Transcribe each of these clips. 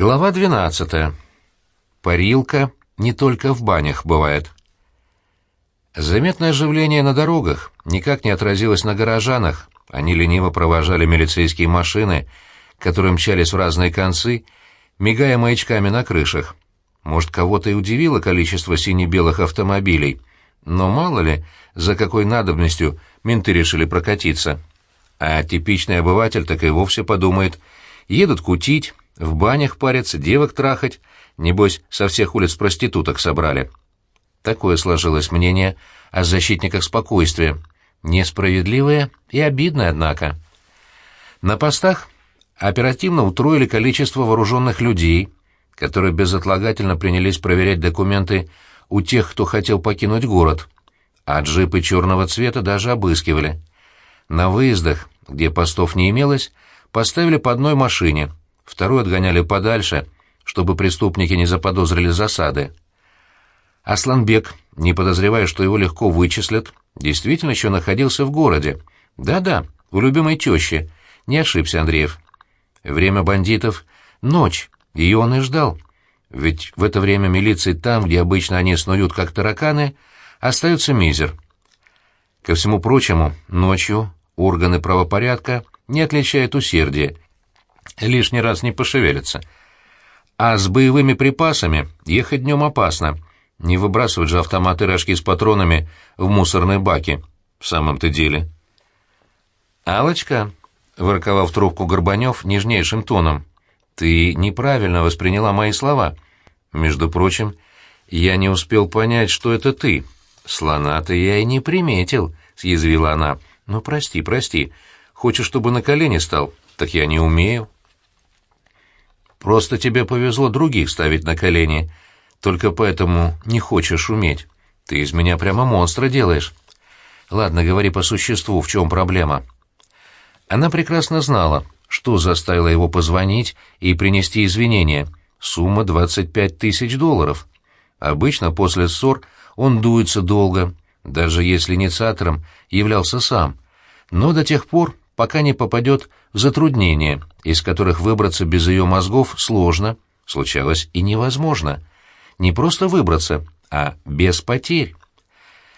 Глава 12. Парилка не только в банях бывает. Заметное оживление на дорогах никак не отразилось на горожанах. Они лениво провожали милицейские машины, которые мчались в разные концы, мигая маячками на крышах. Может, кого-то и удивило количество сине-белых автомобилей, но мало ли, за какой надобностью менты решили прокатиться. А типичный обыватель так и вовсе подумает, едут кутить, в банях парятся, девок трахать, небось, со всех улиц проституток собрали. Такое сложилось мнение о защитниках спокойствия. Несправедливое и обидное, однако. На постах оперативно утроили количество вооруженных людей, которые безотлагательно принялись проверять документы у тех, кто хотел покинуть город, а джипы черного цвета даже обыскивали. На выездах, где постов не имелось, поставили по одной машине, вторую отгоняли подальше, чтобы преступники не заподозрили засады. Асланбек, не подозревая, что его легко вычислят, действительно еще находился в городе. Да-да, у любимой тещи. Не ошибся Андреев. Время бандитов — ночь, ее он и ждал. Ведь в это время милиции там, где обычно они снуют как тараканы, остается мизер. Ко всему прочему, ночью органы правопорядка не отличают усердия, лишний раз не пошевелятся. А с боевыми припасами ехать днем опасно. Не выбрасывать же автоматы рожки с патронами в мусорные баки. В самом-то деле. «Алочка», — ворковал в трубку Горбанев нежнейшим тоном, — «ты неправильно восприняла мои слова. Между прочим, я не успел понять, что это ты. Слона-то я и не приметил», — съязвила она. «Ну, прости, прости. Хочешь, чтобы на колени стал? Так я не умею». Просто тебе повезло других ставить на колени. Только поэтому не хочешь уметь. Ты из меня прямо монстра делаешь. Ладно, говори по существу, в чем проблема. Она прекрасно знала, что заставило его позвонить и принести извинения. Сумма 25 тысяч долларов. Обычно после ссор он дуется долго, даже если инициатором являлся сам. Но до тех пор, пока не попадет в затруднения, из которых выбраться без ее мозгов сложно, случалось и невозможно. Не просто выбраться, а без потерь.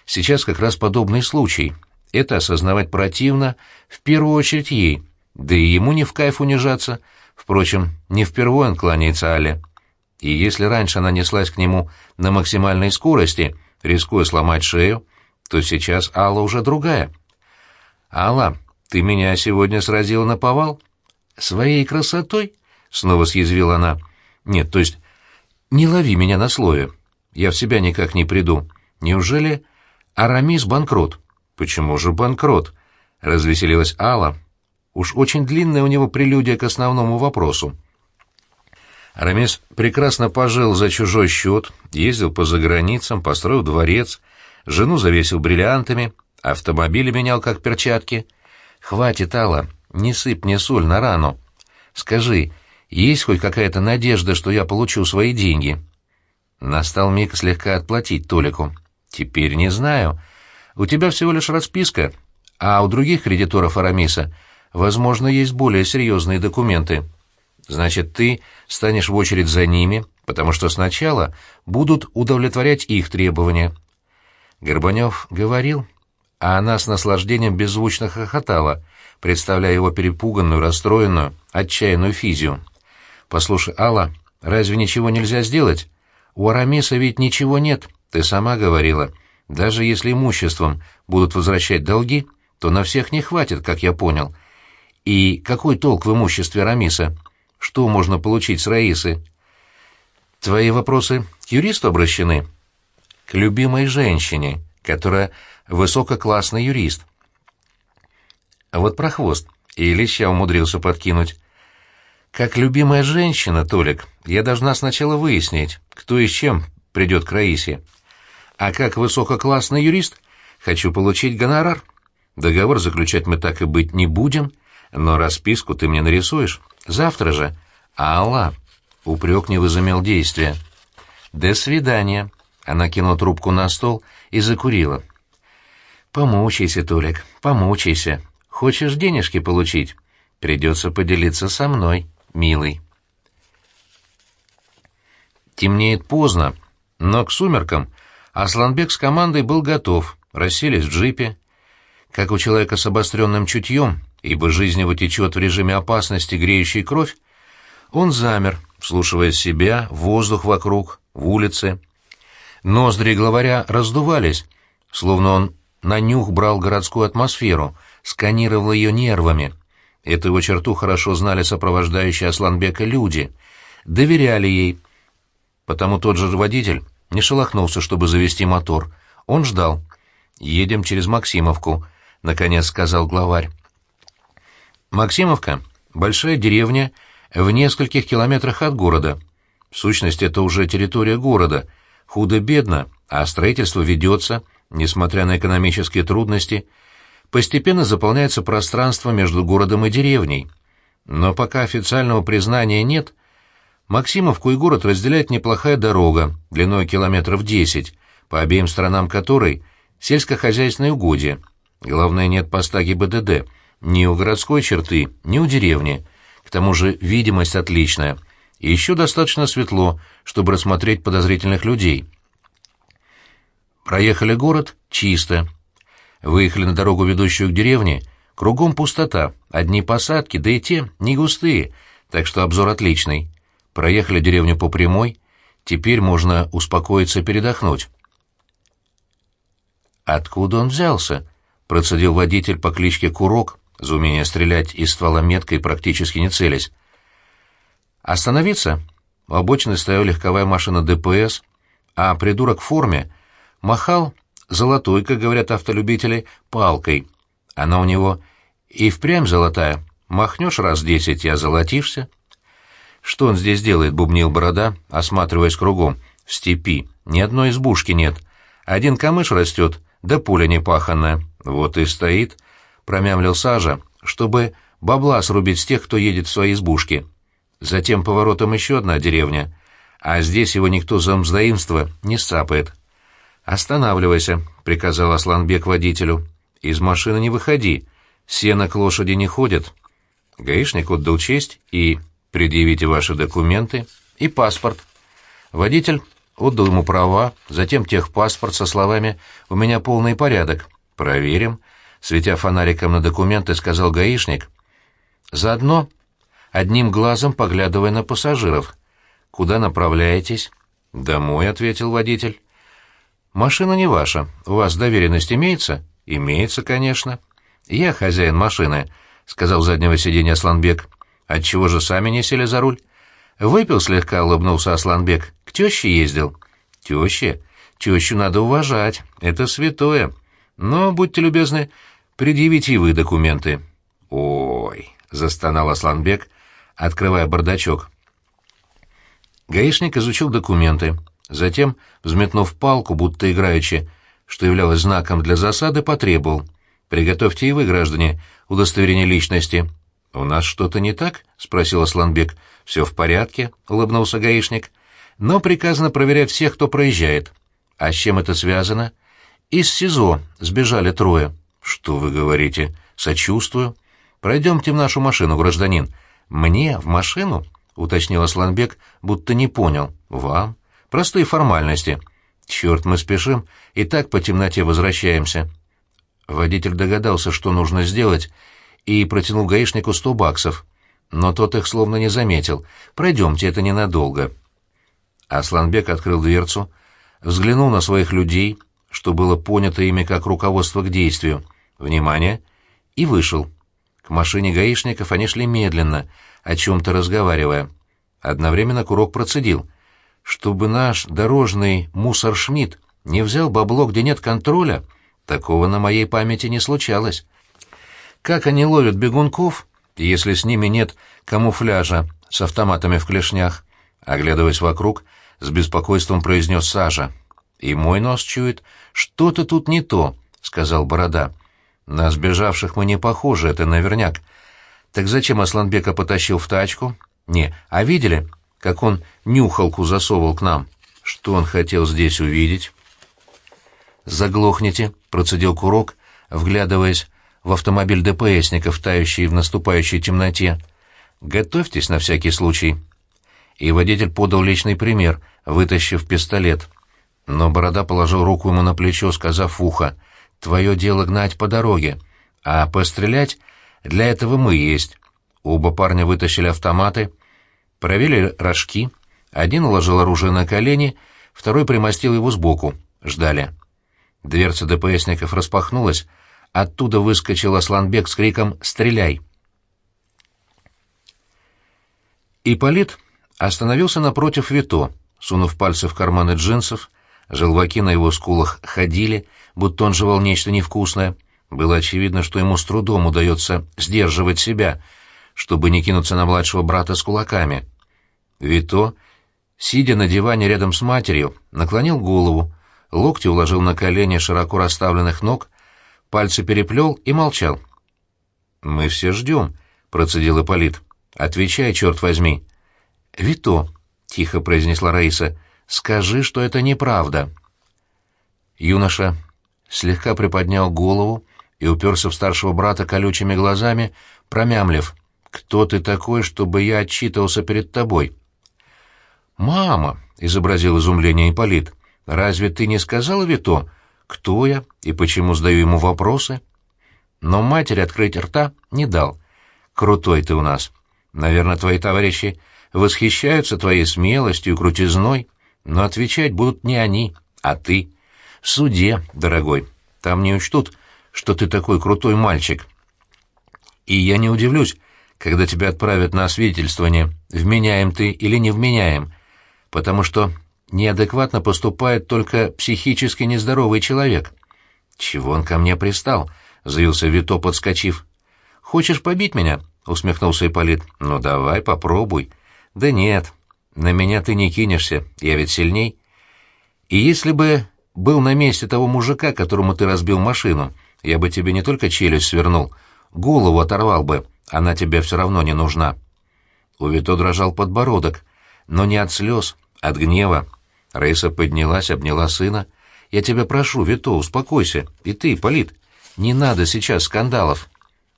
Сейчас как раз подобный случай. Это осознавать противно, в первую очередь ей, да и ему не в кайф унижаться. Впрочем, не впервые он кланяется Але. И если раньше она неслась к нему на максимальной скорости, рискуя сломать шею, то сейчас Алла уже другая. «Алла, ты меня сегодня сразила на повал? Своей красотой? Снова съязвила она. Нет, то есть не лови меня на слове. Я в себя никак не приду. Неужели Арамис банкрот? Почему же банкрот? Развеселилась Алла. Уж очень длинная у него прелюдия к основному вопросу. Арамис прекрасно пожил за чужой счет, ездил по заграницам, построил дворец, жену завесил бриллиантами, автомобили менял как перчатки — «Хватит, Алла, не сыпь мне соль на рану. Скажи, есть хоть какая-то надежда, что я получу свои деньги?» Настал миг слегка отплатить Толику. «Теперь не знаю. У тебя всего лишь расписка, а у других кредиторов Арамиса, возможно, есть более серьезные документы. Значит, ты станешь в очередь за ними, потому что сначала будут удовлетворять их требования». Горбанев говорил, а она с наслаждением беззвучно хохотала, представляя его перепуганную, расстроенную, отчаянную физию. «Послушай, Алла, разве ничего нельзя сделать? У Арамиса ведь ничего нет, ты сама говорила. Даже если имуществом будут возвращать долги, то на всех не хватит, как я понял. И какой толк в имуществе Арамиса? Что можно получить с Раисы?» «Твои вопросы к юристу обращены?» «К любимой женщине, которая высококлассный юрист. Вот про хвост и Ильича умудрился подкинуть. Как любимая женщина, Толик, я должна сначала выяснить, кто и с чем придет к Раисе. А как высококлассный юрист хочу получить гонорар. Договор заключать мы так и быть не будем, но расписку ты мне нарисуешь. Завтра же. Алла, упрек не возымел действия. До свидания. Она кинула трубку на стол и закурила. «Помучайся, Толик, помучайся. Хочешь денежки получить? Придется поделиться со мной, милый». Темнеет поздно, но к сумеркам Асланбек с командой был готов, расселись в джипе. Как у человека с обостренным чутьем, ибо жизнь его течет в режиме опасности, греющей кровь, он замер, вслушивая себя, воздух вокруг, в улице. Ноздри главаря раздувались, словно он на нюх брал городскую атмосферу, сканировал ее нервами. Эту его черту хорошо знали сопровождающие Асланбека люди, доверяли ей. Потому тот же водитель не шелохнулся, чтобы завести мотор. Он ждал. «Едем через Максимовку», — наконец сказал главарь. Максимовка — большая деревня в нескольких километрах от города. В сущности, это уже территория города. Худо-бедно, а строительство ведется, несмотря на экономические трудности. Постепенно заполняется пространство между городом и деревней. Но пока официального признания нет, Максимовку и город разделяет неплохая дорога, длиной километров 10, по обеим сторонам которой сельскохозяйственные угодья. Главное, нет поста ГИБДД, ни у городской черты, ни у деревни. К тому же видимость отличная. И еще достаточно светло, чтобы рассмотреть подозрительных людей. Проехали город чисто. Выехали на дорогу, ведущую к деревне. Кругом пустота, одни посадки, да и те не густые, так что обзор отличный. Проехали деревню по прямой, теперь можно успокоиться передохнуть. «Откуда он взялся?» — процедил водитель по кличке Курок, за умение стрелять из ствола метко и практически не целясь. «Остановиться?» У обочины стояла легковая машина ДПС, а придурок в форме махал золотой, как говорят автолюбители, палкой. Она у него и впрямь золотая. Махнешь раз десять и озолотишься. «Что он здесь делает?» — бубнил борода, осматриваясь кругом. «В степи. Ни одной избушки нет. Один камыш растет, да пуля непаханная. Вот и стоит», — промямлил Сажа, «чтобы бабла срубить с тех, кто едет в свои избушки. Затем поворотом еще одна деревня, а здесь его никто за мздоимство не сцапает». «Останавливайся», — приказал Асланбек водителю. «Из машины не выходи. Сено к лошади не ходят». Гаишник отдал честь и предъявите ваши документы и паспорт. Водитель отдал ему права, затем техпаспорт со словами «У меня полный порядок». «Проверим», — светя фонариком на документы, сказал гаишник. Заодно одним глазом поглядывая на пассажиров. «Куда направляетесь?» «Домой», — ответил водитель. «Машина не ваша. У вас доверенность имеется?» «Имеется, конечно». «Я хозяин машины», — сказал заднего сиденья Сланбек. Отчего же сами не сели за руль? Выпил слегка, улыбнулся Асланбек. К теще ездил. Теще? Тещу надо уважать. Это святое. Но, будьте любезны, предъявите и вы документы. Ой, застонал Асланбек, открывая бардачок. Гаишник изучил документы. Затем, взметнув палку, будто играючи, что являлось знаком для засады, потребовал. «Приготовьте и вы, граждане, удостоверение личности». «У нас что-то не так?» — спросил Асланбек. «Все в порядке», — улыбнулся гаишник. «Но приказано проверять всех, кто проезжает». «А с чем это связано?» «Из СИЗО сбежали трое». «Что вы говорите?» «Сочувствую». «Пройдемте в нашу машину, гражданин». «Мне? В машину?» — уточнил Асланбек, будто не понял. «Вам?» «Простые формальности». «Черт, мы спешим, и так по темноте возвращаемся». Водитель догадался, что нужно сделать, и протянул гаишнику сто баксов. Но тот их словно не заметил. «Пройдемте, это ненадолго». Асланбек открыл дверцу, взглянул на своих людей, что было понято ими как руководство к действию. «Внимание!» и вышел. К машине гаишников они шли медленно, о чем-то разговаривая. Одновременно Курок процедил. «Чтобы наш дорожный мусор Шмидт не взял бабло, где нет контроля, такого на моей памяти не случалось». Как они ловят бегунков, если с ними нет камуфляжа с автоматами в клешнях? Оглядываясь вокруг, с беспокойством произнес Саша. «И мой нос чует. Что-то тут не то», — сказал Борода. «На сбежавших мы не похожи, это наверняк. Так зачем Асланбека потащил в тачку? Не, а видели, как он нюхалку засовывал к нам? Что он хотел здесь увидеть?» «Заглохните», — процедил Курок, вглядываясь в автомобиль ДПСников, тающий в наступающей темноте. Готовьтесь на всякий случай. и водитель подал личный пример, вытащив пистолет. Но Борода положил руку ему на плечо, сказав в ухо, «Твое дело гнать по дороге, а пострелять для этого мы есть». Оба парня вытащили автоматы, провели рожки, один уложил оружие на колени, второй примостил его сбоку, ждали. Дверца ДПСников распахнулась, оттуда выскочил Асланбек с криком «Стреляй!». Ипполит остановился напротив Вито, сунув пальцы в карманы джинсов, желваки на его скулах ходили, будто он жевал нечто невкусное. Было очевидно, что ему с трудом удается сдерживать себя, чтобы не кинуться на младшего брата с кулаками. Вито, сидя на диване рядом с матерью, наклонил голову, локти уложил на колени широко расставленных ног, пальцы переплел и молчал. «Мы все ждем», — процедил Ипполит. «Отвечай, черт возьми». «Вито», — тихо произнесла Раиса, — «скажи, что это неправда». Юноша слегка приподнял голову и уперся в старшего брата колючими глазами, промямлив. «Кто ты такой, чтобы я отчитывался перед тобой?» «Мама!» — изобразил изумление Ипполит. «Разве ты не сказала Вито, кто я и почему задаю ему вопросы?» Но матери открыть рта не дал. «Крутой ты у нас. Наверное, твои товарищи восхищаются твоей смелостью и крутизной, но отвечать будут не они, а ты. В суде, дорогой. Там не учтут, что ты такой крутой мальчик. И я не удивлюсь, когда тебя отправят на освидетельствование, вменяем ты или не вменяем, потому что неадекватно поступает только психически нездоровый человек. Чего он ко мне пристал? — заявился Вито, подскочив. «Хочешь побить меня?» — усмехнулся Ипполит. «Ну давай, попробуй». «Да нет, на меня ты не кинешься, я ведь сильней. И если бы был на месте того мужика, которому ты разбил машину, я бы тебе не только челюсть свернул, голову оторвал бы, она тебе все равно не нужна». У Вито дрожал подбородок, но не от слез, от гнева. Раиса поднялась, обняла сына. «Я тебя прошу, Вито, успокойся. И ты, Полит, не надо сейчас скандалов».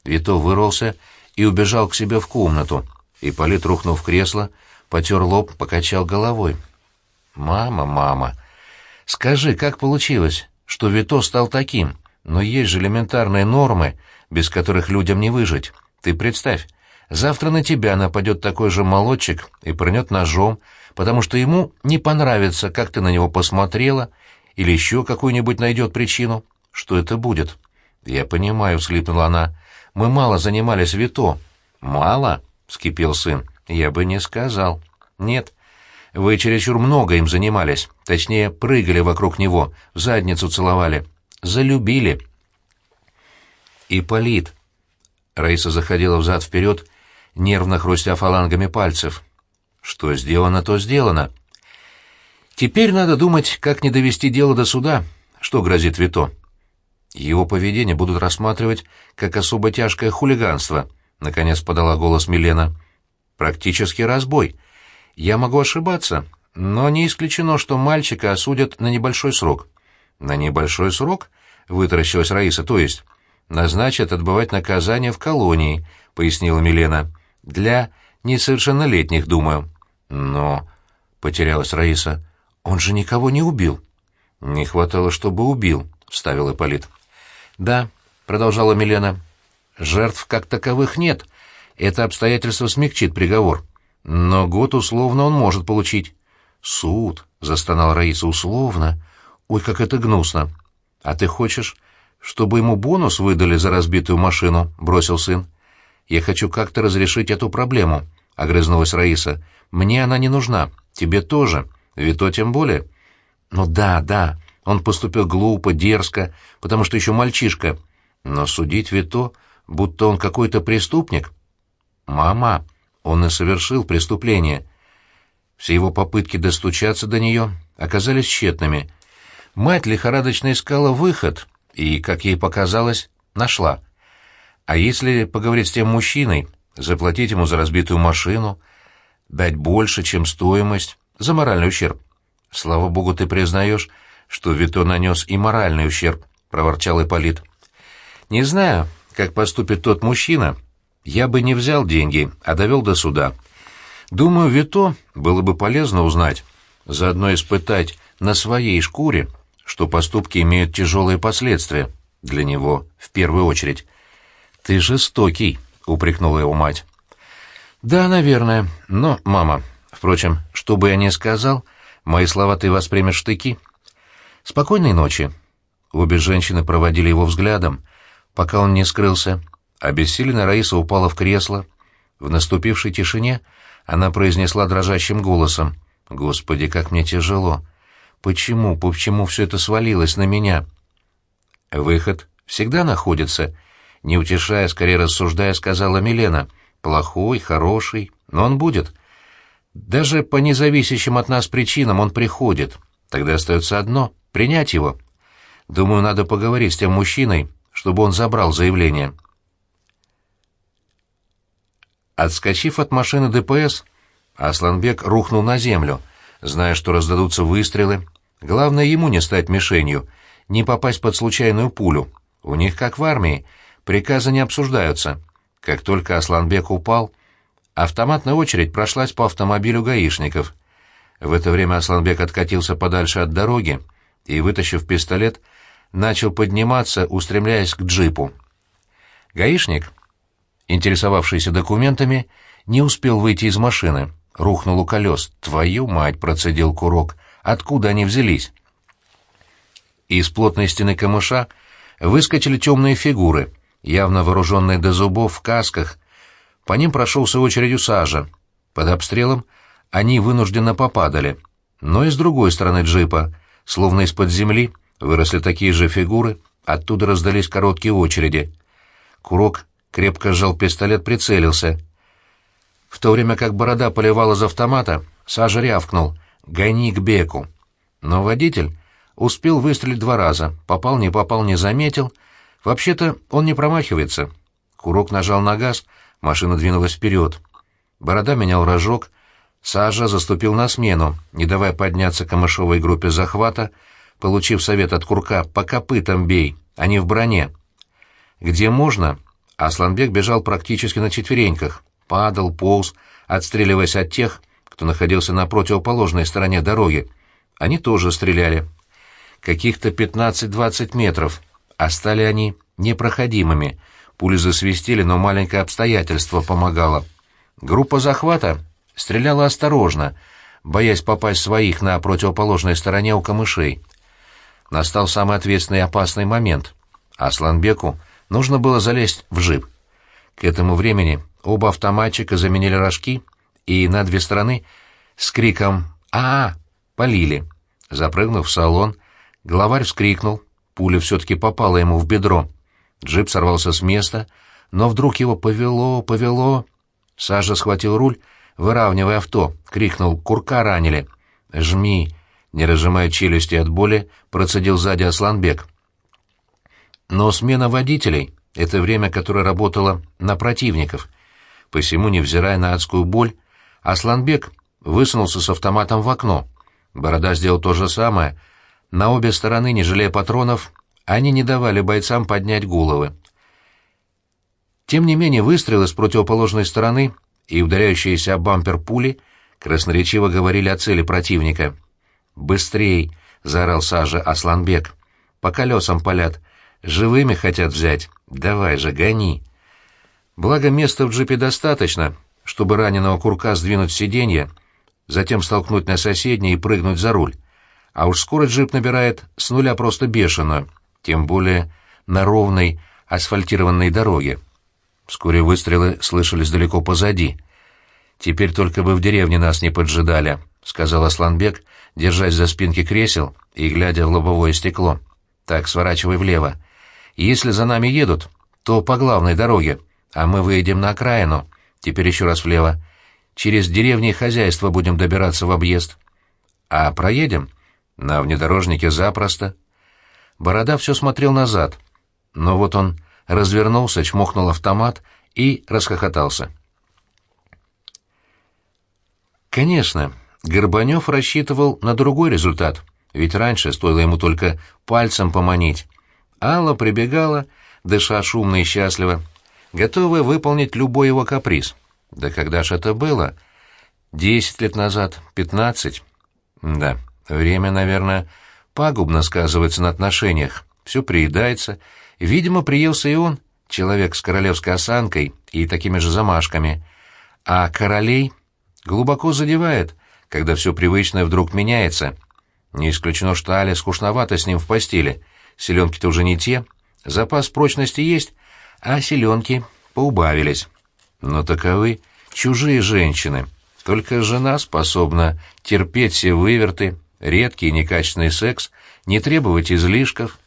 Вито вырвался и убежал к себе в комнату. Ипполит, рухнув в кресло, потер лоб, покачал головой. «Мама, мама, скажи, как получилось, что Вито стал таким? Но есть же элементарные нормы, без которых людям не выжить. Ты представь, завтра на тебя нападет такой же молодчик и прынет ножом, потому что ему не понравится, как ты на него посмотрела, или еще какую-нибудь найдет причину. Что это будет?» «Я понимаю», — всхлипнула она. «Мы мало занимались Вито». «Мало?» — вскипел сын. «Я бы не сказал». «Нет. Вы чересчур много им занимались. Точнее, прыгали вокруг него, в задницу целовали. Залюбили». «Ипполит». Раиса заходила взад-вперед, нервно хрустя фалангами пальцев. «Что сделано, то сделано. Теперь надо думать, как не довести дело до суда. Что грозит Вито?» Его поведение будут рассматривать как особо тяжкое хулиганство —— наконец подала голос Милена. «Практически разбой. Я могу ошибаться, но не исключено, что мальчика осудят на небольшой срок». «На небольшой срок?» — вытаращилась Раиса. «То есть назначат отбывать наказание в колонии», — пояснила Милена. «Для несовершеннолетних, думаю». «Но...» — потерялась Раиса. «Он же никого не убил». «Не хватало, чтобы убил», — вставил Ипполит. «Да», — продолжала Милена, — Жертв как таковых нет. Это обстоятельство смягчит приговор. Но год условно он может получить. Суд, — застонал Раиса, — условно. Ой, как это гнусно. А ты хочешь, чтобы ему бонус выдали за разбитую машину? — бросил сын. Я хочу как-то разрешить эту проблему, — огрызнулась Раиса. Мне она не нужна. Тебе тоже. Вито тем более. Ну да, да, он поступил глупо, дерзко, потому что еще мальчишка. Но судить Вито будто он какой-то преступник. Мама, он и совершил преступление. Все его попытки достучаться до нее оказались тщетными. Мать лихорадочно искала выход и, как ей показалось, нашла. А если поговорить с тем мужчиной, заплатить ему за разбитую машину, дать больше, чем стоимость, за моральный ущерб? Слава богу, ты признаешь, что Вито нанес и моральный ущерб, — проворчал Ипполит. Не знаю, как поступит тот мужчина, я бы не взял деньги, а довел до суда. Думаю, Вито было бы полезно узнать, заодно испытать на своей шкуре, что поступки имеют тяжелые последствия, для него в первую очередь. «Ты жестокий», — упрекнула его мать. «Да, наверное. Но, мама, впрочем, что бы я ни сказал, мои слова ты воспримешь штыки. Спокойной ночи». Обе женщины проводили его взглядом, пока он не скрылся. Обессиленная Раиса упала в кресло. В наступившей тишине она произнесла дрожащим голосом. «Господи, как мне тяжело! Почему, почему все это свалилось на меня?» «Выход всегда находится», — не утешая, скорее рассуждая, сказала Милена — Плохой, хороший, но он будет. Даже по независящим от нас причинам он приходит. Тогда остается одно — принять его. Думаю, надо поговорить с тем мужчиной, чтобы он забрал заявление. Отскочив от машины ДПС, Асланбек рухнул на землю, зная, что раздадутся выстрелы. Главное ему не стать мишенью, не попасть под случайную пулю. У них, как в армии, приказы не обсуждаются — как только Асланбек упал, автоматная очередь прошлась по автомобилю гаишников. В это время Асланбек откатился подальше от дороги и, вытащив пистолет, начал подниматься, устремляясь к джипу. Гаишник, интересовавшийся документами, не успел выйти из машины. Рухнул у колес. «Твою мать!» — процедил курок. «Откуда они взялись?» Из плотной стены камыша выскочили темные фигуры — явно вооруженные до зубов в касках. По ним прошелся очередью сажа. Под обстрелом они вынужденно попадали. Но и с другой стороны джипа, словно из-под земли, выросли такие же фигуры, оттуда раздались короткие очереди. Курок крепко сжал пистолет, прицелился. В то время как борода поливал из автомата, Сажа рявкнул «Гони к Беку». Но водитель успел выстрелить два раза, попал, не попал, не заметил — Вообще-то он не промахивается. Курок нажал на газ, машина двинулась вперед. Борода менял рожок, Сажа заступил на смену, не давая подняться камышовой группе захвата, получив совет от Курка «по копытам бей, а не в броне». Где можно, Асланбек бежал практически на четвереньках, падал, полз, отстреливаясь от тех, кто находился на противоположной стороне дороги. Они тоже стреляли. Каких-то 15-20 метров — а стали они непроходимыми. Пули засвистели, но маленькое обстоятельство помогало. Группа захвата стреляла осторожно, боясь попасть своих на противоположной стороне у камышей. Настал самый ответственный и опасный момент. Асланбеку нужно было залезть в джип. К этому времени оба автоматчика заменили рожки и на две стороны с криком -а, -а полили. Запрыгнув в салон, главарь вскрикнул, Пуля все-таки попала ему в бедро. Джип сорвался с места, но вдруг его повело, повело. Саша схватил руль, выравнивая авто, крикнул «Курка ранили!» «Жми!» Не разжимая челюсти от боли, процедил сзади Асланбек. Но смена водителей — это время, которое работало на противников. Посему, невзирая на адскую боль, Асланбек высунулся с автоматом в окно. Борода сделал то же самое — на обе стороны, не жалея патронов, они не давали бойцам поднять головы. Тем не менее, выстрелы с противоположной стороны и ударяющиеся о бампер пули красноречиво говорили о цели противника. «Быстрей!» — заорал Сажа Асланбек. «По колесам палят. Живыми хотят взять. Давай же, гони!» Благо, места в джипе достаточно, чтобы раненого курка сдвинуть в сиденье, затем столкнуть на соседнее и прыгнуть за руль. А уж скоро джип набирает с нуля просто бешено, тем более на ровной асфальтированной дороге. Вскоре выстрелы слышались далеко позади. «Теперь только бы в деревне нас не поджидали», — сказал Асланбек, держась за спинки кресел и глядя в лобовое стекло. «Так, сворачивай влево. Если за нами едут, то по главной дороге, а мы выедем на окраину. Теперь еще раз влево. Через деревни и хозяйство будем добираться в объезд. А проедем?» На внедорожнике запросто. Борода все смотрел назад. Но вот он развернулся, чмохнул автомат и расхохотался. Конечно, Горбанев рассчитывал на другой результат, ведь раньше стоило ему только пальцем поманить. Алла прибегала, дыша шумно и счастливо, готовая выполнить любой его каприз. Да когда ж это было? Десять лет назад, пятнадцать. Да, время, наверное, пагубно сказывается на отношениях. Все приедается. Видимо, приелся и он, человек с королевской осанкой и такими же замашками. А королей глубоко задевает, когда все привычное вдруг меняется. Не исключено, что Але скучновато с ним в постели. Селенки-то уже не те, запас прочности есть, а селенки поубавились. Но таковы чужие женщины. Только жена способна терпеть все выверты, редкий и некачественный секс, не требовать излишков.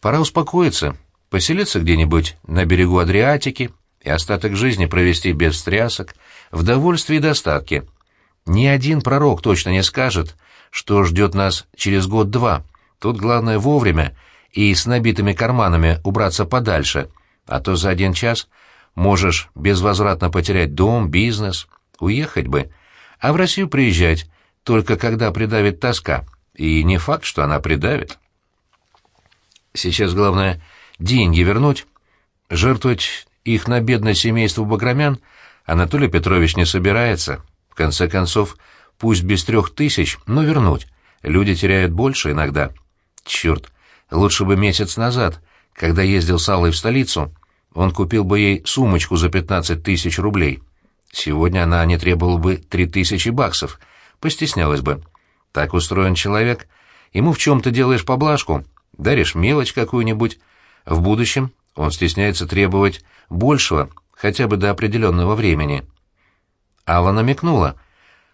Пора успокоиться, поселиться где-нибудь на берегу Адриатики и остаток жизни провести без стрясок, в довольстве и достатке. Ни один пророк точно не скажет, что ждет нас через год-два. Тут главное вовремя и с набитыми карманами убраться подальше, а то за один час можешь безвозвратно потерять дом, бизнес, уехать бы, а в Россию приезжать только когда придавит тоска, и не факт, что она придавит. Сейчас главное деньги вернуть, жертвовать их на бедное семейство Баграмян Анатолий Петрович не собирается. В конце концов, пусть без трех тысяч, но вернуть. Люди теряют больше иногда. Черт, лучше бы месяц назад, когда ездил с Аллой в столицу, он купил бы ей сумочку за пятнадцать тысяч рублей. Сегодня она не требовала бы три тысячи баксов, постеснялась бы. Так устроен человек. Ему в чем-то делаешь поблажку, даришь мелочь какую-нибудь. В будущем он стесняется требовать большего, хотя бы до определенного времени. Алла намекнула,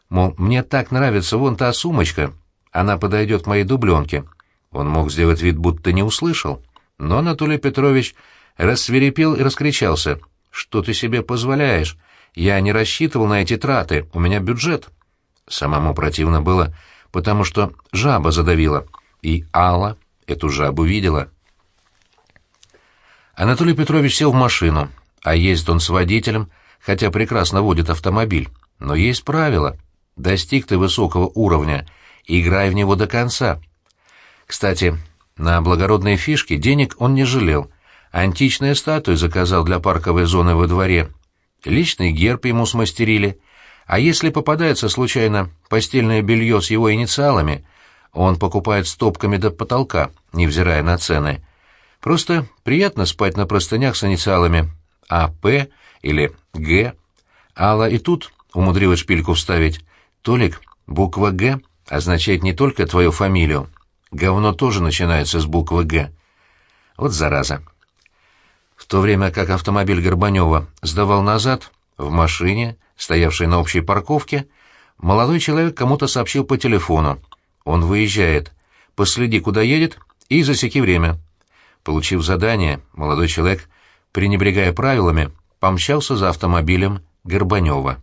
мол, мне так нравится вон та сумочка, она подойдет к моей дубленке. Он мог сделать вид, будто не услышал, но Анатолий Петрович рассверепел и раскричался. «Что ты себе позволяешь? Я не рассчитывал на эти траты, у меня бюджет». Самому противно было, потому что жаба задавила, и Алла эту жабу видела. Анатолий Петрович сел в машину, а ездит он с водителем, хотя прекрасно водит автомобиль. Но есть правило. Достиг ты высокого уровня, играй в него до конца. Кстати, на благородные фишки денег он не жалел. Античные статуи заказал для парковой зоны во дворе. Личный герб ему смастерили. А если попадается случайно постельное белье с его инициалами, он покупает стопками до потолка, невзирая на цены. Просто приятно спать на простынях с инициалами А.П. или Г. Алла и тут умудрилась шпильку вставить. Толик, буква «Г» означает не только твою фамилию. Говно тоже начинается с буквы «Г». Вот зараза. В то время как автомобиль Горбанева сдавал назад, в машине, стоявшей на общей парковке, молодой человек кому-то сообщил по телефону. Он выезжает. Последи, куда едет, и засеки время. Получив задание, молодой человек, пренебрегая правилами, помчался за автомобилем Горбанева.